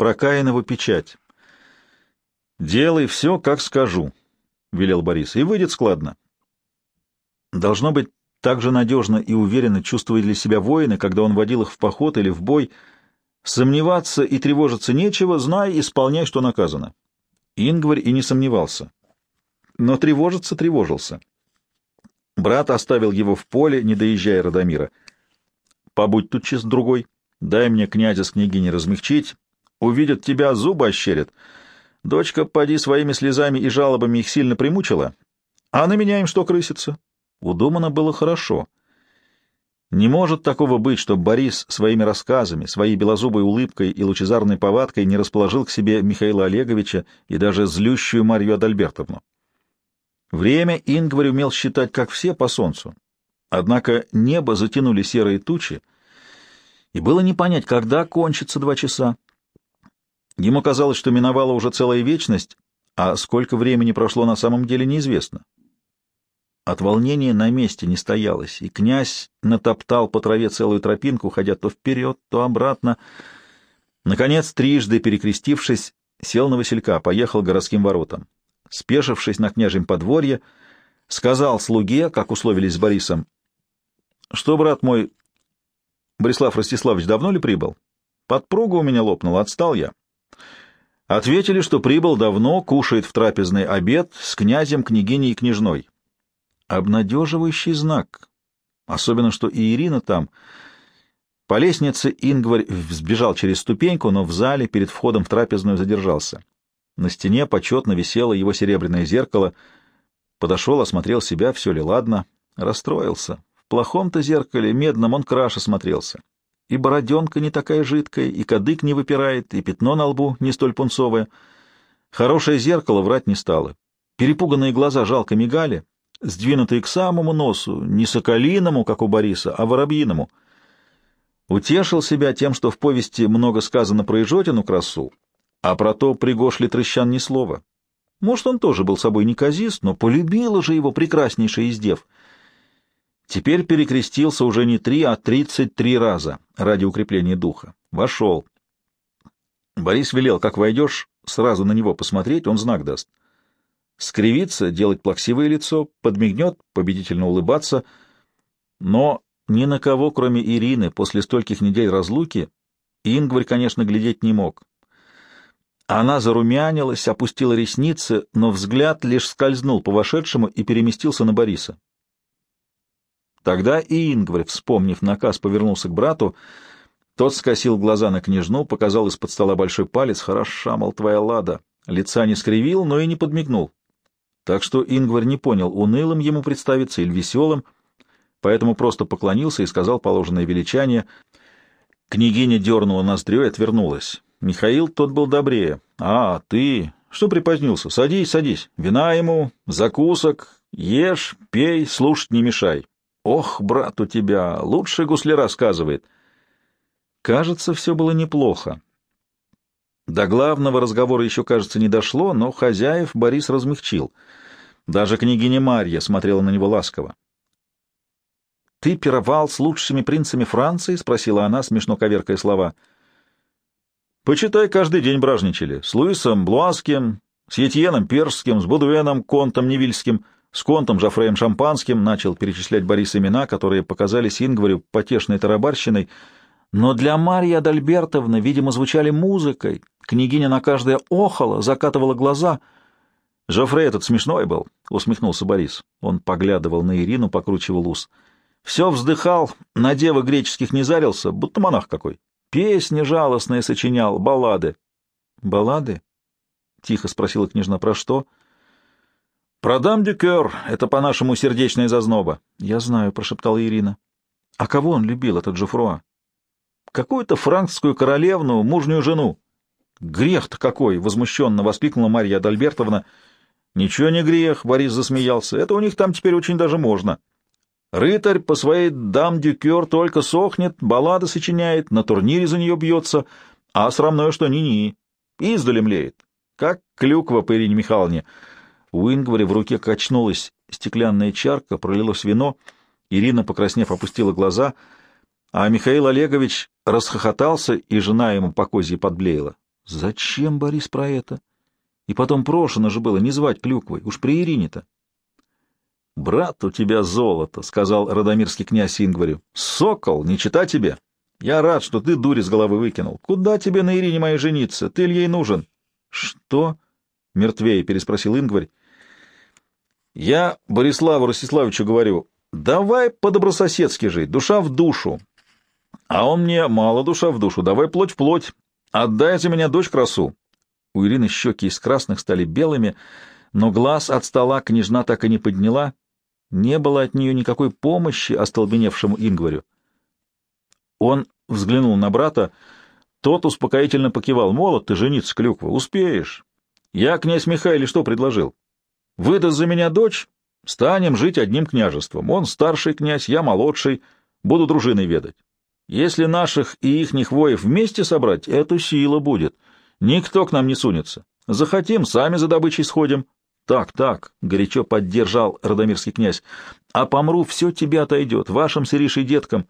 про Каинову печать. «Делай все, как скажу», — велел Борис, — «и выйдет складно». Должно быть, так же надежно и уверенно чувствовали себя воины, когда он водил их в поход или в бой. Сомневаться и тревожиться нечего, знай, исполняй, что наказано. Ингварь и не сомневался. Но тревожиться тревожился. Брат оставил его в поле, не доезжая Радомира. «Побудь тут час другой, дай мне князя с княгиней размягчить. Увидят тебя, зубы ощерят. Дочка, поди своими слезами и жалобами их сильно примучила, а на меня им что крысится?» Удумано было хорошо. Не может такого быть, чтобы Борис своими рассказами, своей белозубой улыбкой и лучезарной повадкой не расположил к себе Михаила Олеговича и даже злющую Марью Адальбертовну. Время Ингварь умел считать, как все, по солнцу. Однако небо затянули серые тучи, и было не понять, когда кончится два часа. Ему казалось, что миновала уже целая вечность, а сколько времени прошло на самом деле неизвестно. От волнения на месте не стоялось, и князь натоптал по траве целую тропинку, ходя то вперед, то обратно. Наконец, трижды перекрестившись, сел на Василька, поехал городским воротам спешившись на княжем подворье, сказал слуге, как условились с Борисом, «Что, брат мой, Борислав Ростиславович давно ли прибыл? Подпруга у меня лопнула, отстал я». Ответили, что прибыл давно, кушает в трапезный обед с князем, княгиней и княжной. Обнадеживающий знак, особенно что и Ирина там. По лестнице Ингварь взбежал через ступеньку, но в зале перед входом в трапезную задержался. На стене почетно висело его серебряное зеркало. Подошел, осмотрел себя, все ли ладно. Расстроился. В плохом-то зеркале, медном, он краше смотрелся. И бороденка не такая жидкая, и кадык не выпирает, и пятно на лбу не столь пунцовое. Хорошее зеркало врать не стало. Перепуганные глаза жалко мигали, сдвинутые к самому носу, не соколиному, как у Бориса, а воробьиному. Утешил себя тем, что в повести много сказано про Ижотину красу, а про то пригош ли Трыщан ни слова. Может, он тоже был собой неказист, но полюбила же его прекраснейшая из дев. Теперь перекрестился уже не три, а тридцать три раза ради укрепления духа. Вошел. Борис велел, как войдешь, сразу на него посмотреть, он знак даст. Скривиться, делать плаксивое лицо, подмигнет, победительно улыбаться. Но ни на кого, кроме Ирины, после стольких недель разлуки, Ингварь, конечно, глядеть не мог. Она зарумянилась, опустила ресницы, но взгляд лишь скользнул по вошедшему и переместился на Бориса. Тогда и Ингварь, вспомнив наказ, повернулся к брату. Тот скосил глаза на княжну, показал из-под стола большой палец. «Хороша, мол, твоя лада». Лица не скривил, но и не подмигнул. Так что Ингварь не понял, унылым ему представиться или веселым, поэтому просто поклонился и сказал положенное величание. Княгиня дернула ноздрю и отвернулась. Михаил тот был добрее. «А, ты? Что припозднился? Садись, садись. Вина ему, закусок. Ешь, пей, слушать не мешай. Ох, брат у тебя, лучше гусли рассказывает». Кажется, все было неплохо. До главного разговора еще, кажется, не дошло, но хозяев Борис размягчил. Даже княгиня Марья смотрела на него ласково. «Ты пировал с лучшими принцами Франции?» — спросила она, смешно коверкая слова — Почитай, каждый день бражничали. С Луисом Блуаским, с Етьеном Перским, с Будуэном Контом Невильским, с Контом Жофреем Шампанским, начал перечислять Борис имена, которые показались Ингварю потешной тарабарщиной, но для Марьи Адальбертовны, видимо, звучали музыкой. Княгиня на каждое охала, закатывала глаза. «Жофрей этот смешной был», — усмехнулся Борис. Он поглядывал на Ирину, покручивал ус. «Все вздыхал, на девы греческих не зарился, будто монах какой». Песни жалостные сочинял, баллады. — Баллады? — тихо спросила княжна. — Про что? — Про дам дюкер. Это по-нашему сердечная зазноба. — Я знаю, — прошептала Ирина. — А кого он любил, этот Жофруа? — Какую-то франкскую королевну, мужнюю жену. — Грех-то какой! — возмущенно воскликнула Марья Адальбертовна. — Ничего не грех, — Борис засмеялся. — Это у них там теперь очень даже можно. — Рытарь по своей дам-дюкер только сохнет, баллады сочиняет, на турнире за нее бьется, а срамное что ни-ни, издали млеет, как клюква по Ирине Михайловне. У Ингваря в руке качнулась стеклянная чарка, пролилось вино, Ирина, покраснев, опустила глаза, а Михаил Олегович расхохотался, и жена ему по козье подблеяла. Зачем Борис про это? И потом прошено же было не звать клюквой, уж при Ирине-то. — Брат, у тебя золото, — сказал Радомирский князь Ингварю. — Сокол, не чита тебе. Я рад, что ты дури с головы выкинул. Куда тебе на Ирине моей жениться? Ты ли ей нужен? — Что? — мертвее переспросил Ингварь. — Я Бориславу Ростиславовичу говорю, давай по-добрососедски жить, душа в душу. А он мне мало душа в душу, давай плоть в плоть. Отдай за меня дочь красу. У Ирины щеки из красных стали белыми, но глаз от стола княжна так и не подняла. Не было от нее никакой помощи остолбеневшему Ингварю. Он взглянул на брата, тот успокоительно покивал. «Молод ты, жениться, Клюква, успеешь. Я, князь Михаил, что предложил? Выдаст за меня дочь, станем жить одним княжеством. Он старший князь, я молодший, буду дружиной ведать. Если наших и ихних воев вместе собрать, эту сила будет. Никто к нам не сунется. Захотим, сами за добычей сходим. Так, так, — горячо поддержал Радомирский князь, — а помру, все тебе отойдет, вашим с Иришей деткам.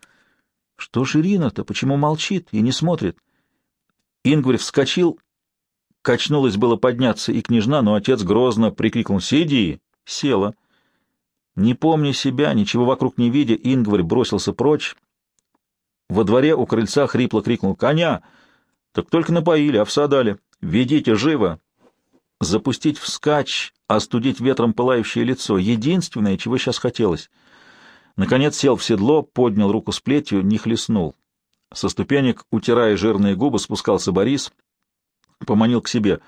Что ж Ирина-то, почему молчит и не смотрит? Ингварь вскочил, качнулась было подняться и княжна, но отец грозно прикрикнул «Сиди!» Села. Не помня себя, ничего вокруг не видя, Ингварь бросился прочь, во дворе у крыльца хрипло крикнул «Коня!» Так только напоили, овса дали. «Ведите живо!» Запустить вскачь, остудить ветром пылающее лицо — единственное, чего сейчас хотелось. Наконец сел в седло, поднял руку с плетью, не хлестнул. Со ступенек, утирая жирные губы, спускался Борис, поманил к себе.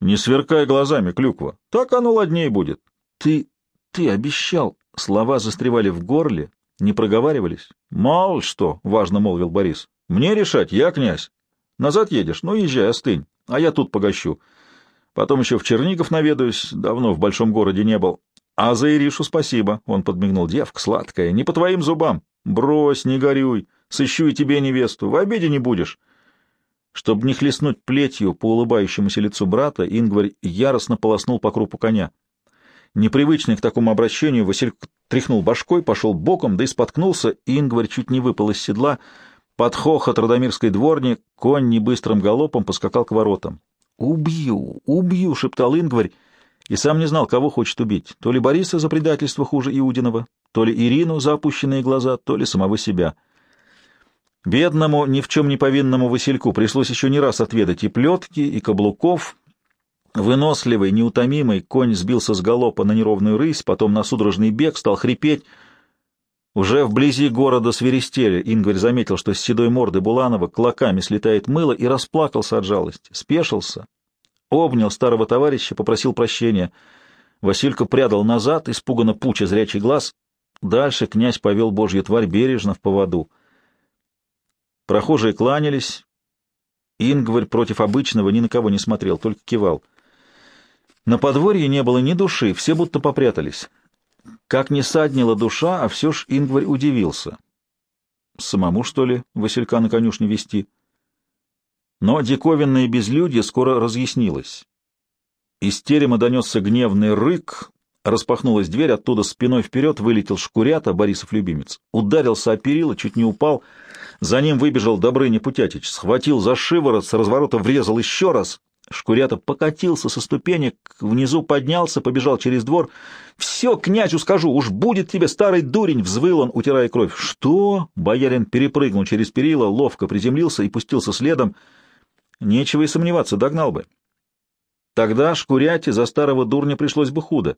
«Не сверкай глазами, клюква, так оно ладнее будет». «Ты... ты обещал...» Слова застревали в горле, не проговаривались? Мало что, — важно молвил Борис. Мне решать, я князь. Назад едешь? Ну, езжай, остынь, а я тут погощу. Потом еще в Чернигов наведаюсь, давно в большом городе не был. А за Иришу спасибо, — он подмигнул. Девка сладкая, не по твоим зубам. Брось, не горюй, сыщу и тебе невесту, в обеде не будешь. Чтобы не хлестнуть плетью по улыбающемуся лицу брата, Ингварь яростно полоснул по крупу коня. Непривычный к такому обращению, Васильк тряхнул башкой, пошел боком, да и споткнулся, Ингварь чуть не выпал из седла. Под хохот Радомирской дворни конь небыстрым галопом поскакал к воротам. «Убью! Убью!» — шептал Ингварь, и сам не знал, кого хочет убить. То ли Бориса за предательство хуже Иудинова, то ли Ирину за опущенные глаза, то ли самого себя. Бедному, ни в чем не повинному Васильку пришлось еще не раз отведать и плетки, и каблуков, Выносливый, неутомимый, конь сбился с галопа на неровную рысь, потом на судорожный бег, стал хрипеть. Уже вблизи города свиристели Ингварь заметил, что с седой морды Буланова клоками слетает мыло и расплакался от жалости. Спешился, обнял старого товарища, попросил прощения. Василька прядал назад, испуганно пуча зрячий глаз. Дальше князь повел божью тварь бережно в поводу. Прохожие кланялись. Ингварь против обычного ни на кого не смотрел, только кивал — на подворье не было ни души, все будто попрятались. Как не саднила душа, а все ж Ингварь удивился. Самому, что ли, Василька на конюшне вести? Но диковинное безлюдье скоро разъяснилось. Из терема донесся гневный рык, распахнулась дверь, оттуда спиной вперед вылетел шкурята, Борисов любимец, ударился о перила, чуть не упал, за ним выбежал Добрыня Путятич, схватил за шиворот, с разворота врезал еще раз, Шкурята покатился со ступенек, внизу поднялся, побежал через двор. «Все, князю скажу, уж будет тебе старый дурень!» — взвыл он, утирая кровь. «Что?» — боярин перепрыгнул через перила, ловко приземлился и пустился следом. Нечего и сомневаться, догнал бы. Тогда Шкуряте за старого дурня пришлось бы худо.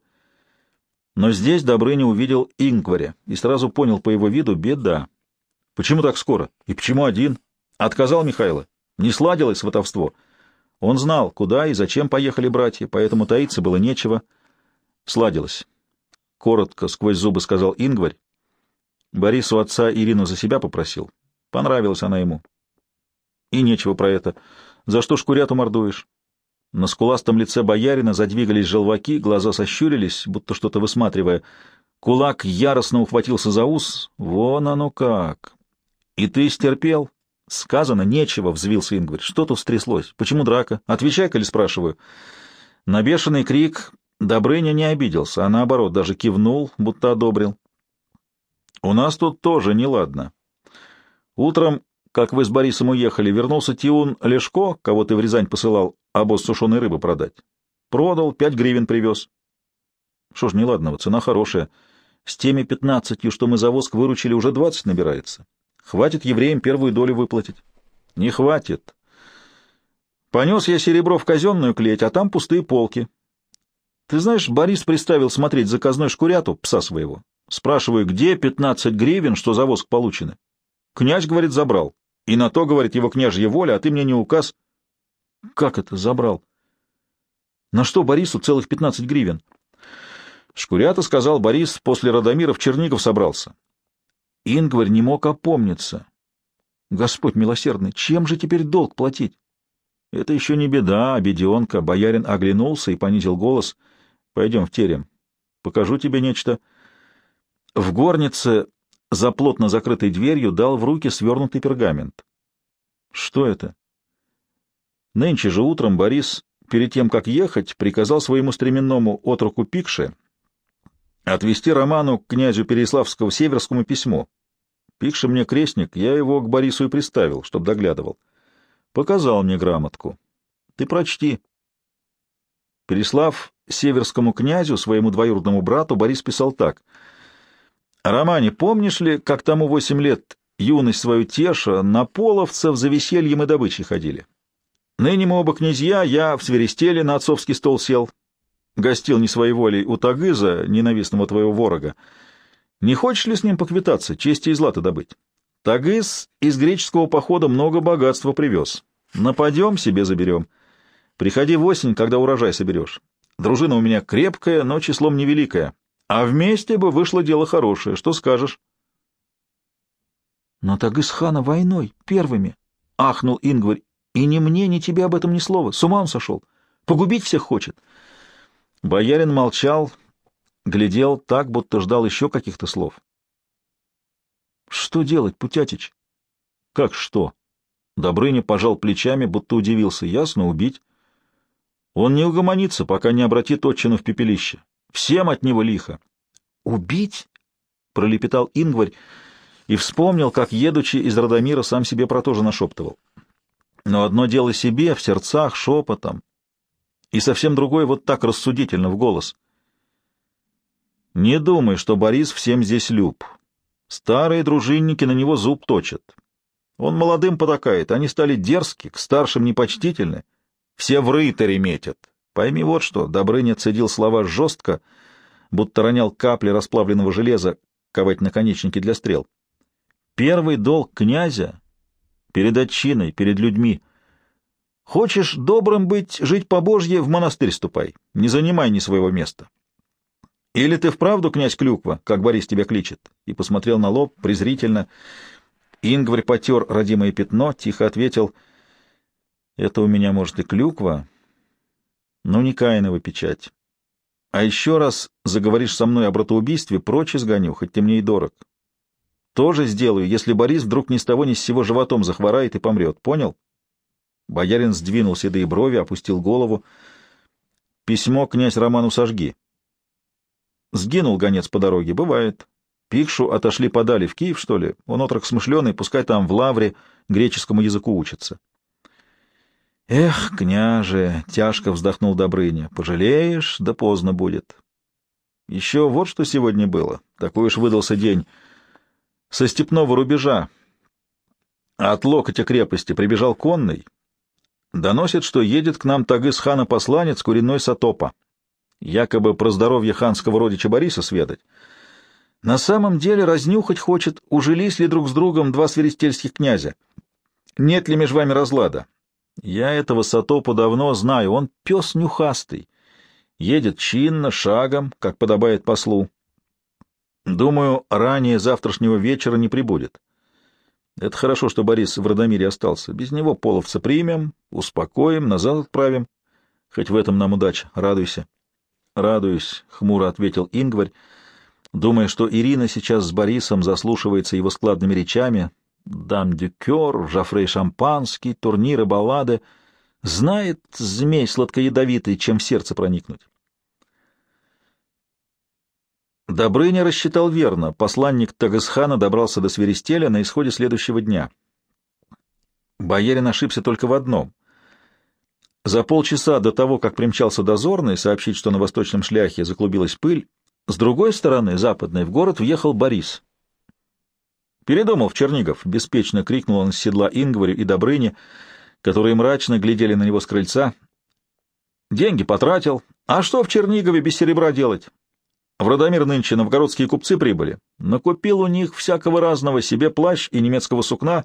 Но здесь Добрыня увидел Ингваря и сразу понял по его виду — беда. Почему так скоро? И почему один? Отказал Михайло. Не сладилось сватовство. — он знал, куда и зачем поехали братья, поэтому таиться было нечего. Сладилось. Коротко, сквозь зубы сказал Ингварь. Борис у отца Ирину за себя попросил. Понравилась она ему. И нечего про это. За что шкуряту мордуешь? На скуластом лице боярина задвигались желваки, глаза сощурились, будто что-то высматривая. Кулак яростно ухватился за ус. Вон оно как! И ты стерпел? Сказано нечего, взвился Ингварь. Что тут стряслось? Почему драка? Отвечай-ка или спрашиваю. На бешеный крик Добрыня не обиделся, а наоборот даже кивнул, будто одобрил. У нас тут тоже неладно. Утром как вы с Борисом уехали, вернулся Тиун Лешко, кого ты в Рязань посылал, обоз сушеной рыбы продать. Продал, пять гривен привез. Что ж неладного, цена хорошая. С теми пятнадцатью, что мы за воск выручили, уже двадцать набирается. Хватит евреям первую долю выплатить? Не хватит. Понес я серебро в казенную клеть, а там пустые полки. Ты знаешь, Борис приставил смотреть заказной шкуряту, пса своего. Спрашиваю, где пятнадцать гривен, что за воск получены? Князь, говорит, забрал. И на то, говорит, его княжья воля, а ты мне не указ. Как это забрал? На что Борису целых пятнадцать гривен? Шкурята, сказал Борис, после Радомира в Чернигов собрался. Ингварь не мог опомниться. Господь милосердный, чем же теперь долг платить? Это еще не беда, обеденка. Боярин оглянулся и понизил голос. Пойдем в терем. Покажу тебе нечто. В горнице за плотно закрытой дверью дал в руки свернутый пергамент. Что это? Нынче же утром Борис, перед тем, как ехать, приказал своему стременному отроку Пикше отвести Роману к князю Переславского Северскому письмо. Пикше мне крестник, я его к Борису и приставил, чтоб доглядывал. Показал мне грамотку. Ты прочти. Переслав Северскому князю, своему двоюродному брату, Борис писал так. «Романе, помнишь ли, как тому восемь лет юность свою теша, на половцев за весельем и добычей ходили? Ныне мы оба князья, я в свиристеле на отцовский стол сел, гостил не своей волей у Тагыза, ненавистного твоего ворога. Не хочешь ли с ним поквитаться, чести и злато добыть? Тагыз из греческого похода много богатства привез. Нападем, себе заберем. Приходи в осень, когда урожай соберешь. Дружина у меня крепкая, но числом невеликая. А вместе бы вышло дело хорошее. Что скажешь? Но Тагыз хана войной, первыми, — ахнул Ингварь. И ни мне, ни тебе об этом ни слова. С ума он сошел. Погубить всех хочет. Боярин молчал, глядел так, будто ждал еще каких-то слов. — Что делать, Путятич? — Как что? Добрыня пожал плечами, будто удивился. — Ясно, убить. Он не угомонится, пока не обратит отчину в пепелище. Всем от него лихо. — Убить? — пролепетал Ингварь и вспомнил, как, едучи из Радомира, сам себе про то же нашептывал. Но одно дело себе, в сердцах, шепотом, и совсем другое вот так рассудительно, в голос. Не думай, что Борис всем здесь люб. Старые дружинники на него зуб точат. Он молодым потакает, они стали дерзки, к старшим непочтительны. Все в рыторе метят. Пойми вот что, Добрыня цедил слова жестко, будто ронял капли расплавленного железа ковать наконечники для стрел. Первый долг князя перед отчиной, перед людьми — Хочешь добрым быть, жить по Божье, в монастырь ступай, не занимай ни своего места. Или ты вправду князь Клюква, как Борис тебя кличет? И посмотрел на лоб презрительно. Ингварь потер родимое пятно, тихо ответил, это у меня, может, и Клюква, но не Каинова печать. А еще раз заговоришь со мной о братоубийстве, прочь изгоню, хоть ты мне и дорог. Тоже сделаю, если Борис вдруг ни с того ни с сего животом захворает и помрет, понял? Боярин сдвинул седые брови, опустил голову. «Письмо князь Роману сожги». Сгинул гонец по дороге, бывает. Пикшу отошли подали в Киев, что ли? Он отрок смышленый, пускай там в лавре греческому языку учится. Эх, княже, тяжко вздохнул Добрыня, пожалеешь, да поздно будет. Еще вот что сегодня было, такой уж выдался день. Со степного рубежа от локотя крепости прибежал конный, Доносит, что едет к нам Тагыс-хана посланец Куриной Сатопа, якобы про здоровье ханского родича Бориса сведать. На самом деле разнюхать хочет, ужились ли друг с другом два свиристельских князя. Нет ли между вами разлада? Я этого Сатопа давно знаю, он пес нюхастый. Едет чинно, шагом, как подобает послу. Думаю, ранее завтрашнего вечера не прибудет. Это хорошо, что Борис в Радомире остался. Без него половца примем, успокоим, назад отправим. Хоть в этом нам удача. Радуйся. Радуюсь, — хмуро ответил Ингварь, думая, что Ирина сейчас с Борисом заслушивается его складными речами. Дам дюкер, Жафрей Шампанский, турниры, баллады. Знает змей сладкоядовитый, чем в сердце проникнуть. Добрыня рассчитал верно. Посланник Тагасхана добрался до Свиристеля на исходе следующего дня. Боярин ошибся только в одном. За полчаса до того, как примчался дозорный сообщить, что на восточном шляхе заклубилась пыль, с другой стороны, западной, в город въехал Борис. «Передумал в Чернигов!» — беспечно крикнул он с седла Ингварю и Добрыне, которые мрачно глядели на него с крыльца. «Деньги потратил. А что в Чернигове без серебра делать? В Радомир нынче новгородские купцы прибыли. Накупил у них всякого разного, себе плащ и немецкого сукна,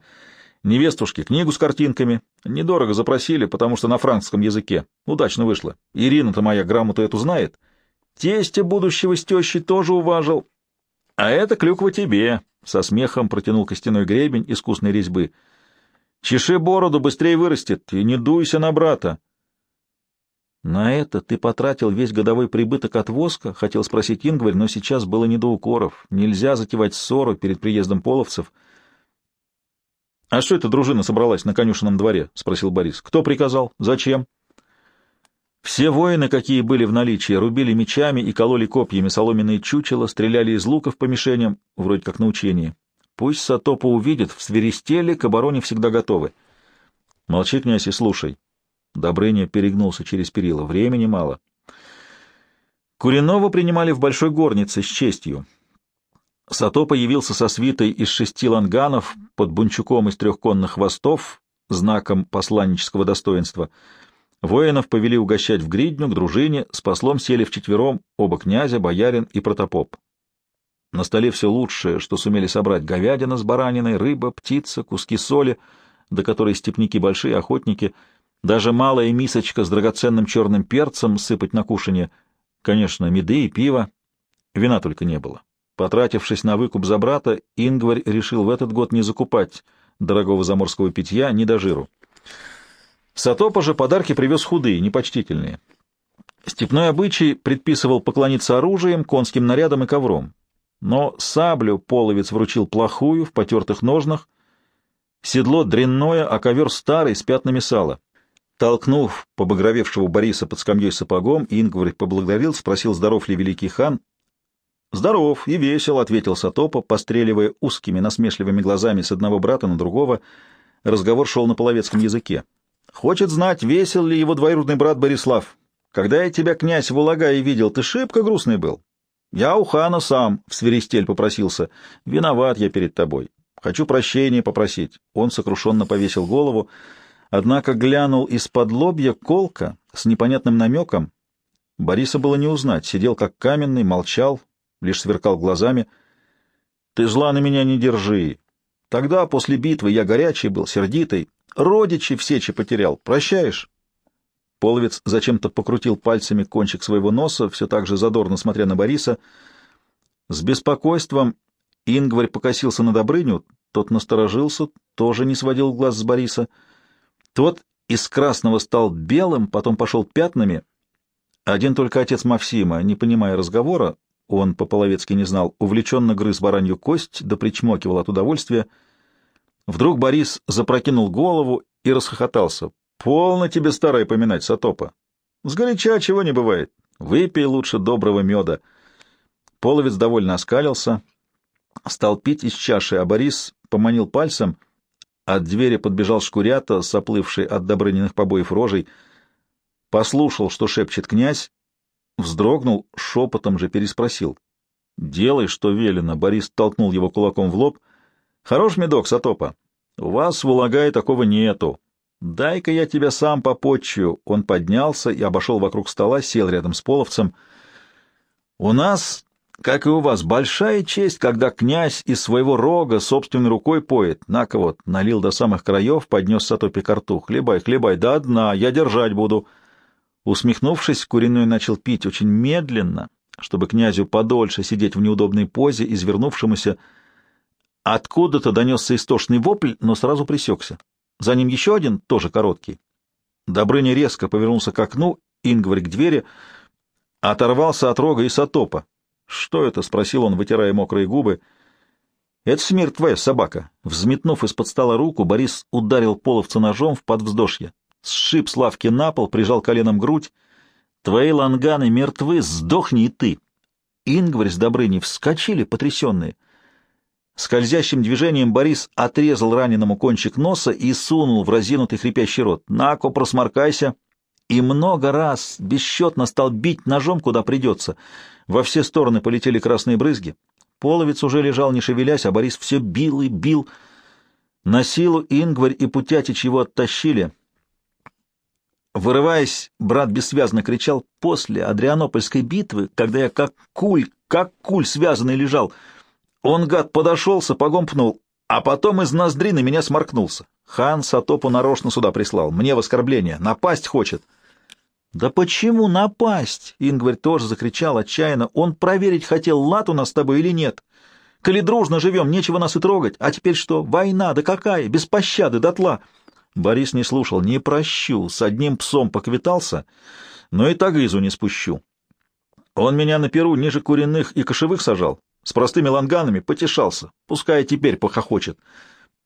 невестушке книгу с картинками. Недорого запросили, потому что на франкском языке. Удачно вышло. Ирина-то моя грамоту эту знает. Тестя будущего с тещей тоже уважил. А это клюква тебе!» — со смехом протянул костяной гребень искусной резьбы. «Чеши бороду, быстрее вырастет, и не дуйся на брата!» «На это ты потратил весь годовой прибыток от воска?» — хотел спросить Ингварь, но сейчас было не до укоров. Нельзя затевать ссору перед приездом половцев. «А что эта дружина собралась на конюшенном дворе?» — спросил Борис. «Кто приказал? Зачем?» Все воины, какие были в наличии, рубили мечами и кололи копьями соломенные чучела, стреляли из луков по мишеням, вроде как на учении. Пусть Сатопа увидит, в свиристеле к обороне всегда готовы. Молчи, князь, и слушай. Добрыня перегнулся через перила. Времени мало. Куренова принимали в большой горнице с честью. Сатопа явился со свитой из шести ланганов под бунчуком из трех конных хвостов, знаком посланнического достоинства — Воинов повели угощать в гридню к дружине, с послом сели вчетвером оба князя, боярин и протопоп. На столе все лучшее, что сумели собрать говядина с бараниной, рыба, птица, куски соли, до которой степники большие охотники, даже малая мисочка с драгоценным черным перцем сыпать на кушанье, конечно, меды и пиво, вина только не было. Потратившись на выкуп за брата, Ингварь решил в этот год не закупать дорогого заморского питья ни до жиру. Сатопа же подарки привез худые, непочтительные. Степной обычай предписывал поклониться оружием, конским нарядом и ковром. Но саблю половец вручил плохую, в потертых ножнах, седло дрянное, а ковер старый, с пятнами сала. Толкнув побагровевшего Бориса под скамьей сапогом, Ингварь поблагодарил, спросил, здоров ли великий хан. «Здоров и весел», — ответил Сатопа, постреливая узкими насмешливыми глазами с одного брата на другого. Разговор шел на половецком языке. Хочет знать, весел ли его двоюродный брат Борислав. Когда я тебя, князь, в Улагае видел, ты шибко грустный был. Я у хана сам в свиристель попросился. Виноват я перед тобой. Хочу прощения попросить. Он сокрушенно повесил голову, однако глянул из-под лобья колка с непонятным намеком. Бориса было не узнать, сидел как каменный, молчал, лишь сверкал глазами. — Ты зла на меня не держи. Тогда, после битвы, я горячий был, сердитый, Родичи в сече потерял. Прощаешь?» Половец зачем-то покрутил пальцами кончик своего носа, все так же задорно смотря на Бориса. С беспокойством Ингварь покосился на Добрыню, тот насторожился, тоже не сводил глаз с Бориса. Тот из красного стал белым, потом пошел пятнами. Один только отец Максима, не понимая разговора, он по-половецки не знал, увлеченно грыз баранью кость, да причмокивал от удовольствия — Вдруг Борис запрокинул голову и расхохотался. «Полно тебе, старое, поминать, Сатопа. Сгоряча чего не бывает. Выпей лучше доброго меда». Половец довольно оскалился, стал пить из чаши, а Борис поманил пальцем. От двери подбежал шкурята, соплывший от Добрыниных побоев рожей. Послушал, что шепчет князь, вздрогнул, шепотом же переспросил. «Делай, что велено», — Борис толкнул его кулаком в лоб — Хорош медок, Сатопа. У вас в Улагае такого нету. Дай-ка я тебя сам попотчую. Он поднялся и обошел вокруг стола, сел рядом с половцем. У нас, как и у вас, большая честь, когда князь из своего рога собственной рукой поет. На-ка вот, налил до самых краев, поднес Сатопе карту. Хлебай, хлебай, до дна, я держать буду. Усмехнувшись, Куриной начал пить очень медленно, чтобы князю подольше сидеть в неудобной позе, извернувшемуся, Откуда-то донесся истошный вопль, но сразу присекся. За ним еще один, тоже короткий. Добрыня резко повернулся к окну, Ингварь к двери, оторвался от рога и сатопа. «Что это?» — спросил он, вытирая мокрые губы. «Это смерть твоя, собака!» Взметнув из-под стола руку, Борис ударил половца ножом в подвздошье. Сшиб с лавки на пол, прижал коленом грудь. «Твои ланганы мертвы, сдохни и ты!» Ингварь с Добрыней вскочили, потрясенные — Скользящим движением Борис отрезал раненому кончик носа и сунул в разинутый хрипящий рот. «Нако, просморкайся!» И много раз бесчетно стал бить ножом, куда придется. Во все стороны полетели красные брызги. Половец уже лежал, не шевелясь, а Борис все бил и бил. На силу Ингварь и Путятич его оттащили. Вырываясь, брат бессвязно кричал «После Адрианопольской битвы, когда я как куль, как куль связанный лежал, он, гад, подошел, сапогом пнул, а потом из ноздри на меня сморкнулся. Хан Сатопу нарочно сюда прислал, мне в оскорбление, напасть хочет». «Да почему напасть?» — Ингварь тоже закричал отчаянно. «Он проверить хотел, лад у нас с тобой или нет. Коли дружно живем, нечего нас и трогать. А теперь что? Война, да какая? Без пощады, дотла!» Борис не слушал. «Не прощу. С одним псом поквитался, но и тагызу не спущу. Он меня на перу ниже куриных и кошевых сажал. С простыми ланганами потешался. Пускай теперь похохочет».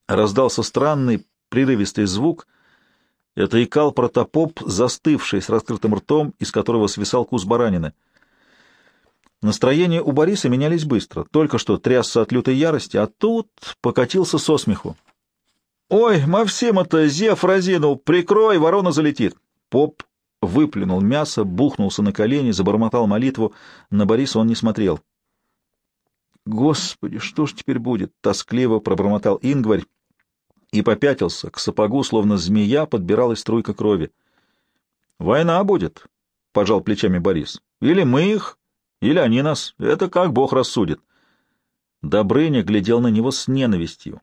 Раздался странный, прерывистый звук — это икал протопоп, застывший с раскрытым ртом, из которого свисал кус баранины. Настроения у Бориса менялись быстро. Только что трясся от лютой ярости, а тут покатился со смеху. «Ой, Мавсима-то Зев разинул! Прикрой, ворона залетит!» Поп выплюнул мясо, бухнулся на колени, забормотал молитву. На Бориса он не смотрел. «Господи, что ж теперь будет?» — тоскливо пробормотал Ингварь и попятился. К сапогу, словно змея, подбиралась струйка крови. «Война будет», — пожал плечами Борис. «Или мы их, или они нас. Это как Бог рассудит». Добрыня глядел на него с ненавистью.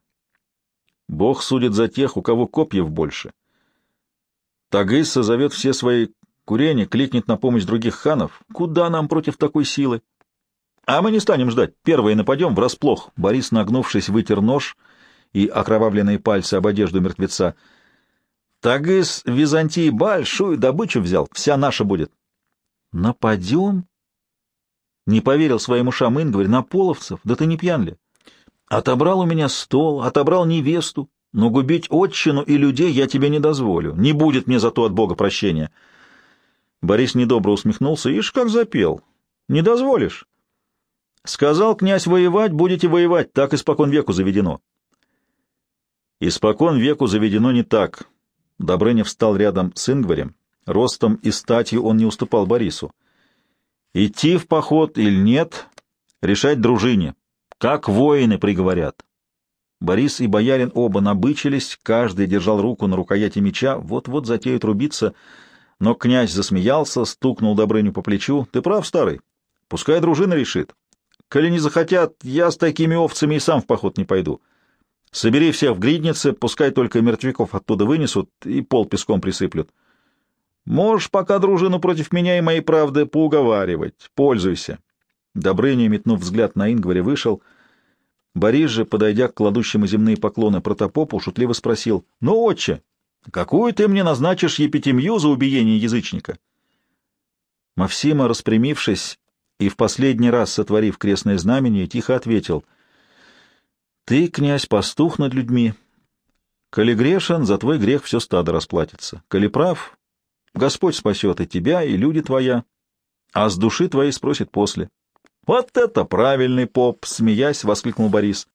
«Бог судит за тех, у кого копьев больше. Тагыс созовет все свои курения, кликнет на помощь других ханов. Куда нам против такой силы? А мы не станем ждать. Первые нападем врасплох». Борис, нагнувшись, вытер нож — и окровавленные пальцы об одежду мертвеца. Тагыс Византии большую добычу взял, вся наша будет. Нападем? Не поверил своим ушам Ингварь, на половцев, да ты не пьян ли? Отобрал у меня стол, отобрал невесту, но губить отчину и людей я тебе не дозволю. Не будет мне зато от Бога прощения. Борис недобро усмехнулся. Ишь, как запел. Не дозволишь? Сказал князь воевать, будете воевать, так испокон веку заведено. Испокон веку заведено не так. Добрыня встал рядом с Ингварем. Ростом и статью он не уступал Борису. Идти в поход или нет, решать дружине. Как воины приговорят. Борис и боярин оба набычились, каждый держал руку на рукояти меча, вот-вот затеют рубиться, но князь засмеялся, стукнул Добрыню по плечу. — Ты прав, старый, пускай дружина решит. Коли не захотят, я с такими овцами и сам в поход не пойду. — Собери всех в гриднице, пускай только мертвяков оттуда вынесут и пол песком присыплют. Можешь пока дружину против меня и моей правды поуговаривать. Пользуйся. Добрыня, метнув взгляд на Ингваря, вышел. Борис же, подойдя к кладущему земные поклоны протопопу, шутливо спросил. — Ну, отче, какую ты мне назначишь епитемью за убиение язычника? Мавсима, распрямившись и в последний раз сотворив крестное знамение, тихо ответил — ты, князь, пастух над людьми. Коли грешен, за твой грех все стадо расплатится. Коли прав, Господь спасет и тебя, и люди твоя, а с души твоей спросит после. — Вот это правильный поп! — смеясь, воскликнул Борис.